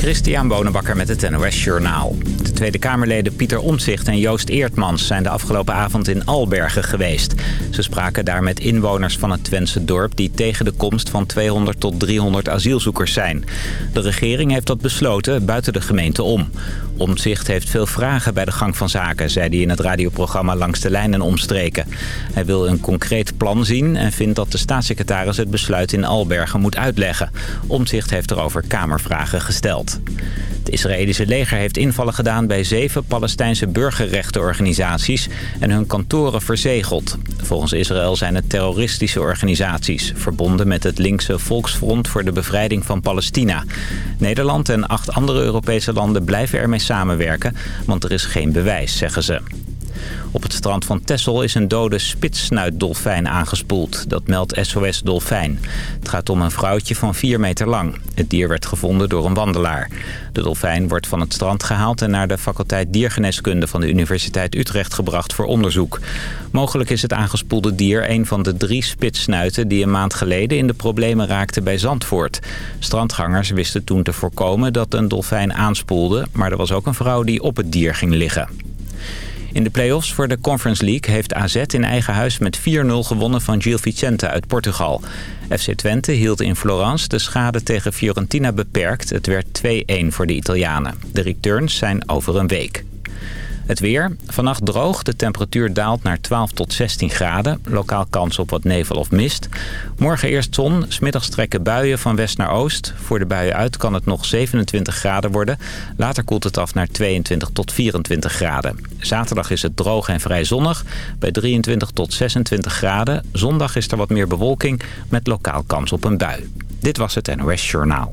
Christian Bonenbakker met het NOS Journaal. De Tweede Kamerleden Pieter Omtzigt en Joost Eertmans zijn de afgelopen avond in Albergen geweest. Ze spraken daar met inwoners van het Twentse dorp die tegen de komst van 200 tot 300 asielzoekers zijn. De regering heeft dat besloten buiten de gemeente om. Omtzigt heeft veel vragen bij de gang van zaken, zei hij in het radioprogramma Langs de Lijn en Omstreken. Hij wil een concreet plan zien en vindt dat de staatssecretaris het besluit in Albergen moet uitleggen. Omtzigt heeft erover kamervragen gesteld. Het Israëlische leger heeft invallen gedaan bij zeven Palestijnse burgerrechtenorganisaties en hun kantoren verzegeld. Volgens Israël zijn het terroristische organisaties, verbonden met het linkse Volksfront voor de bevrijding van Palestina. Nederland en acht andere Europese landen blijven ermee samenwerken, want er is geen bewijs, zeggen ze. Op het strand van Texel is een dode spitssnuitdolfijn aangespoeld. Dat meldt SOS Dolfijn. Het gaat om een vrouwtje van 4 meter lang. Het dier werd gevonden door een wandelaar. De dolfijn wordt van het strand gehaald en naar de faculteit diergeneeskunde van de Universiteit Utrecht gebracht voor onderzoek. Mogelijk is het aangespoelde dier een van de drie spitssnuiten die een maand geleden in de problemen raakten bij Zandvoort. Strandgangers wisten toen te voorkomen dat een dolfijn aanspoelde, maar er was ook een vrouw die op het dier ging liggen. In de play-offs voor de Conference League heeft AZ in eigen huis met 4-0 gewonnen van Gil Vicente uit Portugal. FC Twente hield in Florence de schade tegen Fiorentina beperkt. Het werd 2-1 voor de Italianen. De returns zijn over een week. Het weer. Vannacht droog. De temperatuur daalt naar 12 tot 16 graden. Lokaal kans op wat nevel of mist. Morgen eerst zon. Smiddags trekken buien van west naar oost. Voor de buien uit kan het nog 27 graden worden. Later koelt het af naar 22 tot 24 graden. Zaterdag is het droog en vrij zonnig. Bij 23 tot 26 graden. Zondag is er wat meer bewolking met lokaal kans op een bui. Dit was het NOS Journaal.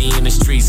in the street,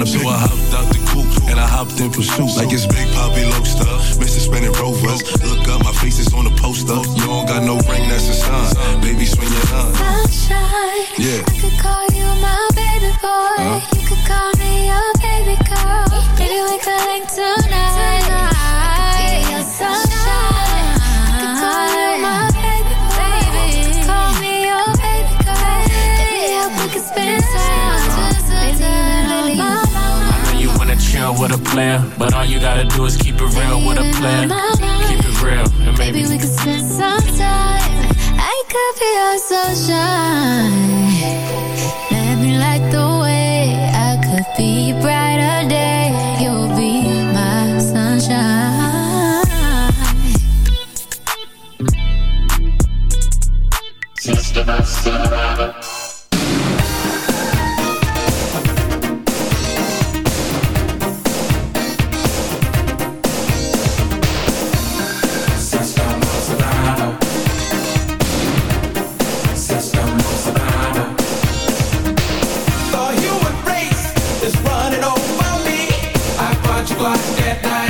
to So I hopped out the coupe and I hopped in pursuit. Like it's Big Poppy Loaster. Mr. Spinning Rovers. Look up, my face is on the poster. You don't got no ring, that's a sign. Baby, swing your line. Sunshine. Yeah. I could call chill with a player, but all you gotta do is keep it real with a plan. Keep it real, and maybe Maybe we could spend some time. I could be your sunshine. The human race is running over me. I punch a clock at night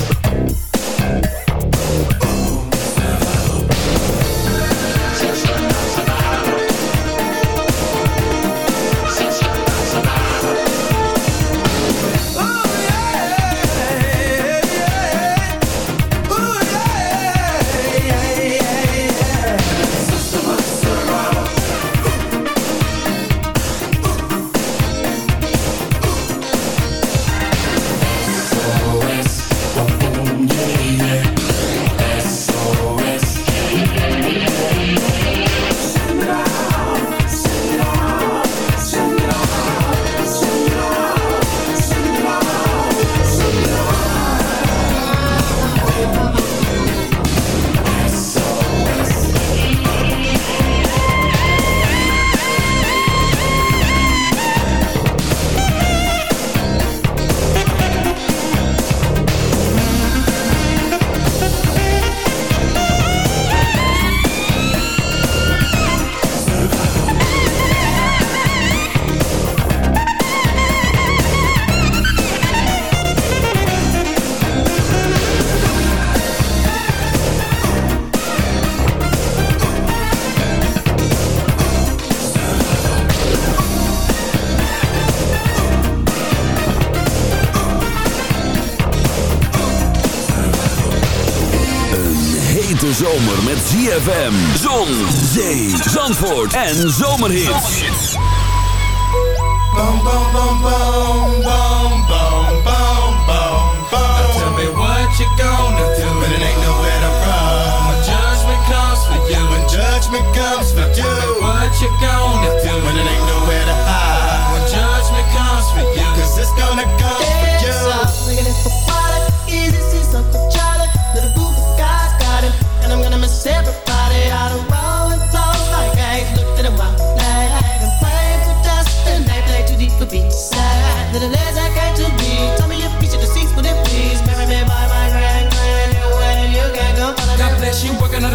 ZFM. Zon, zee, zandvoort en zomerhits. Tell me what you gonna do when it ain't nowhere to run. When judgment comes for you, when judgment comes for you. Tell me what you gonna do when it ain't nowhere to hide. When judgment comes for you, 'cause it's gonna come for you.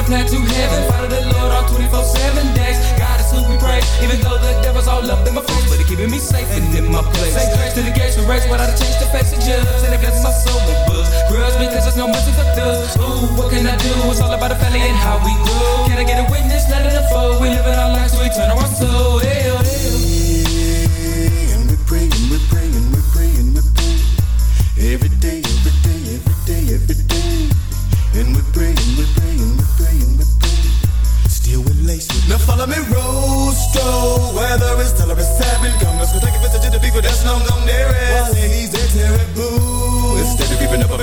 Plan to heaven. Follow the Lord all 24 7 days. God is who we praise, even though the devil's all up in my face. But he keeping me safe and in my place. Say grace to the gates for race, without a change to face the judge. And bless my soul with books. Grudge because there's no mercy for thugs. Ooh, what can I do? It's all about the family and how we grow. Can I get a witness? It unfold. We living our lives, so we turn our soul. Hell, oh,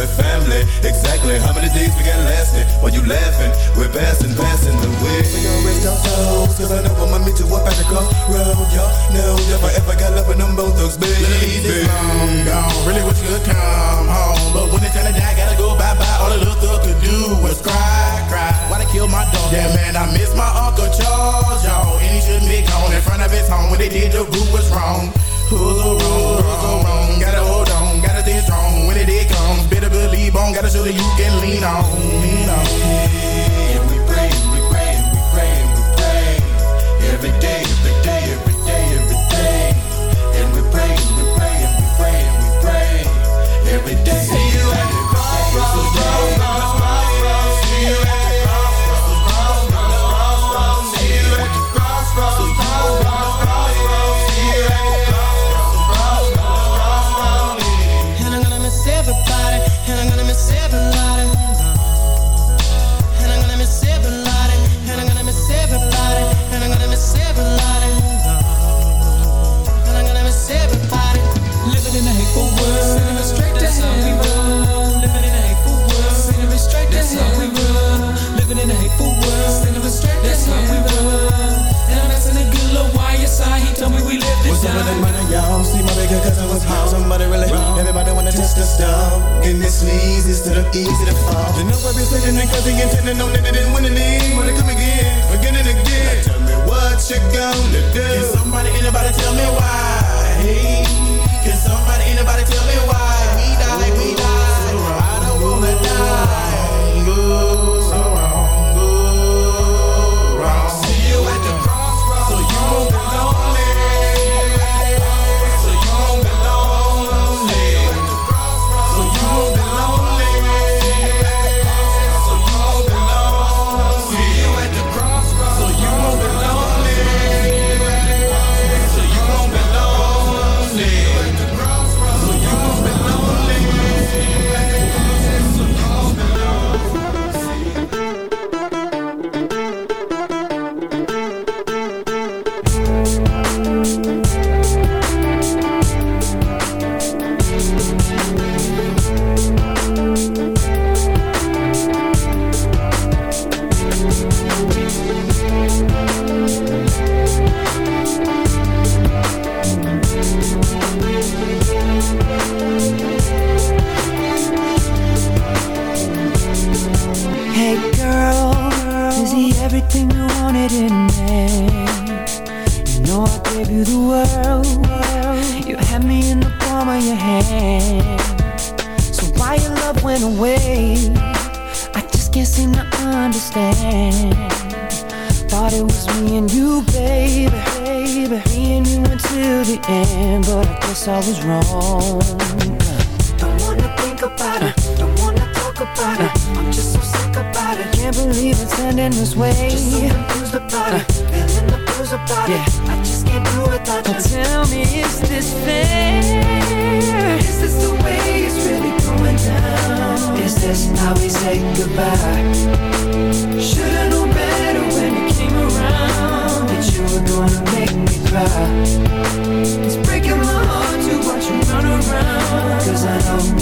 with family. Exactly how many days we got lasting? While you laughing, we're passing, passing the way. We gon' rest our souls, cause I know I'ma meet you up at the crossroad. Y'all know if I got love with them both thugs, baby. This long gone, really wish you come home. But when it's time to die, gotta go bye-bye. All the little thug could do was cry, cry. Why they kill my dog? Yeah, man, I miss my Uncle Charles, y'all. And he shouldn't be gone in front of his home. When they did, the group was wrong. Who's who's wrong? Gotta hold on, stay strong. When it did comes, better believe on. Gotta show that you can lean on, lean on. And we pray, we pray, we pray, we pray. Every day, every day, every day, every day. And we pray, we pray, and we pray, and we pray. Every day. See you at the crossroads, crossroads, my bigger cousin was home. Somebody really wrong. Everybody wanna test the stuff. And this leads instead of easy to fall. The I've been sitting and cause he intended on that it didn't win any. Wanna come again, again and again. Now tell me what you gonna do. Can somebody, anybody tell me why? Hey, Can somebody, anybody tell me why?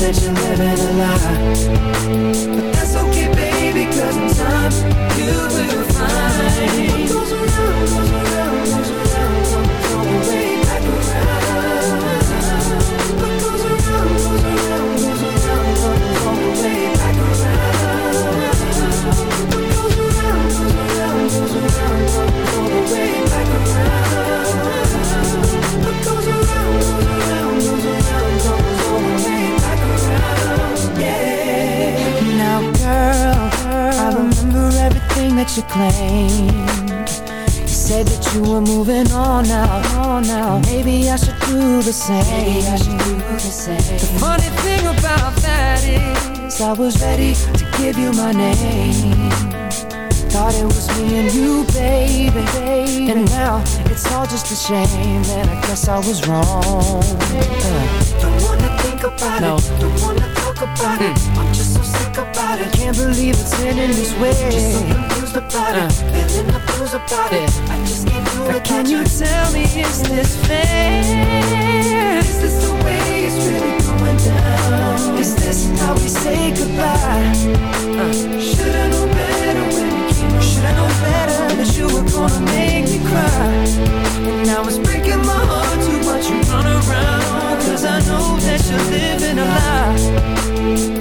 that you're living a lie. the same. Maybe I should do the same. The funny thing about that is, I was ready to give you my name. Thought it was me and you, baby, baby. And now it's all just a shame, and I guess I was wrong. Uh. Don't wanna think about no. it. Don't wanna talk about mm. it. I'm just so sick about it. Can't believe it's ending this way. Just so confused about uh. it. Feeling the blues about yeah. it. I just but can you tell me, is this fair? Is this the way it's really going down? Is this how we say goodbye? Uh, should I know better when we came on? Should I know better that you were gonna make me cry? And now it's breaking my heart to watch you run around Cause I know that you're living a lie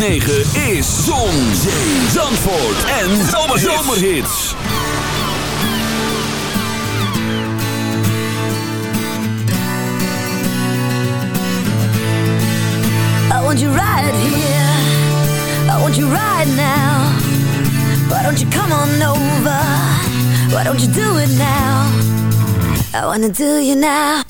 106.9 is Zon, Zee, Zandvoort en Zomerhits. I want you right here. I want you right now. Why don't you come on over? Why don't you do it now? I wanna do you now.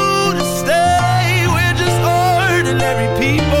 ordinary people.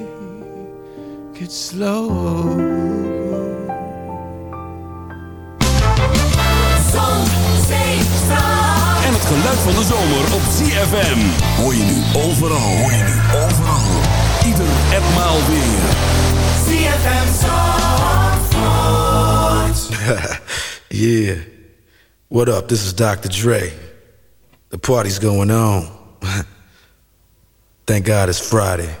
it slow. En het geluid van de zomer op ZFM. Hoor je nu overal. Hoor je nu overal. Ieder en maal weer. ZFM Zandvoort. yeah. What up? This is Dr. Dre. The party's going on. Thank God it's Friday.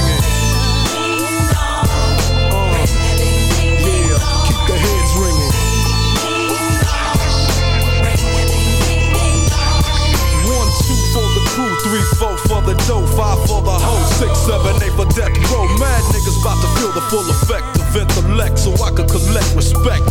Full effect of intellect, so I could collect respect.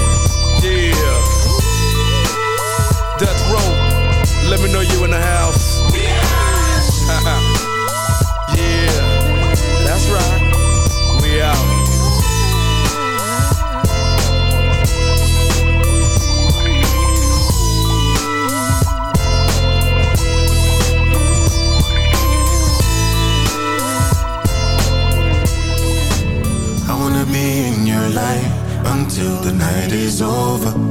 Let me know you in the house. yeah. That's right. We out. I wanna be in your life until the night is over.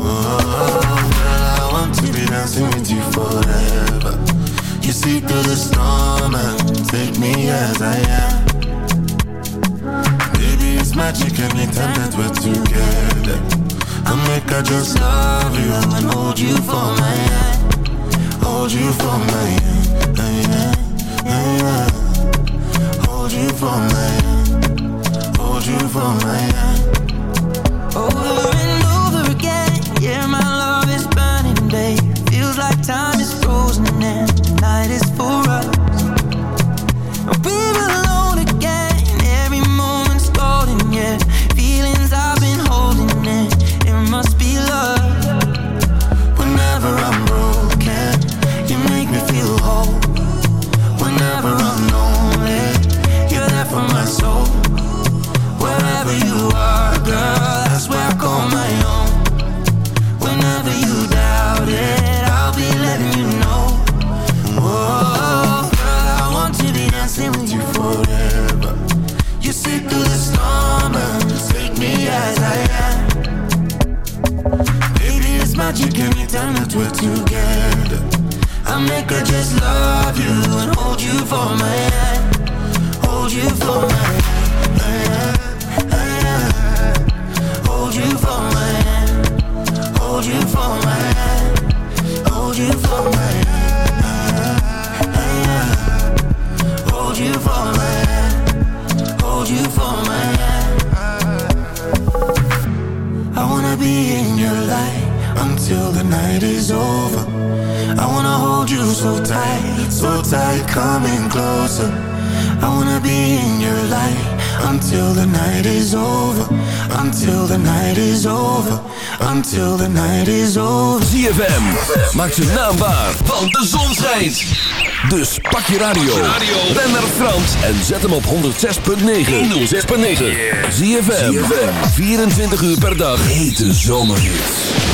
Oh, girl, I want to be dancing with you forever. You see through the storm and take me as I am. Baby, it's magic anytime that we're together. I make I just love you and hold you for my hand, hold you for my hand, hand, hand. hold you for my hand, hold you for my hand. Over so tight, so tight, coming closer. I wanna be in your light until the night is over. Until the night is over. Until the night is over. ZFM, maak zijn naam waar, want de zon schijnt. Dus pak je radio, ben naar Frans en zet hem op 106.9. 106.9. ZFM, 24 uur per dag. Hete zomerhits.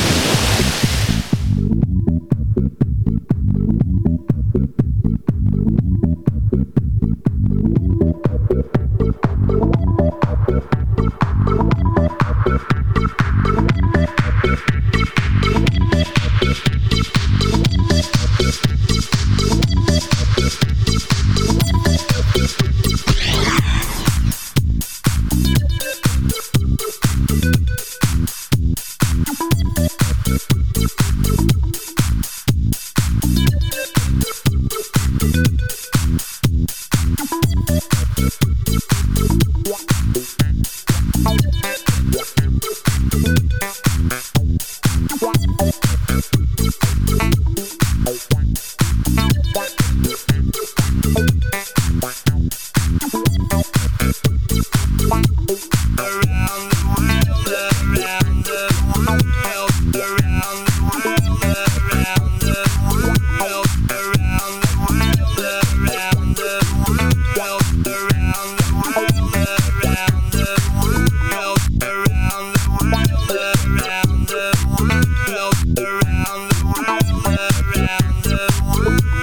Bye.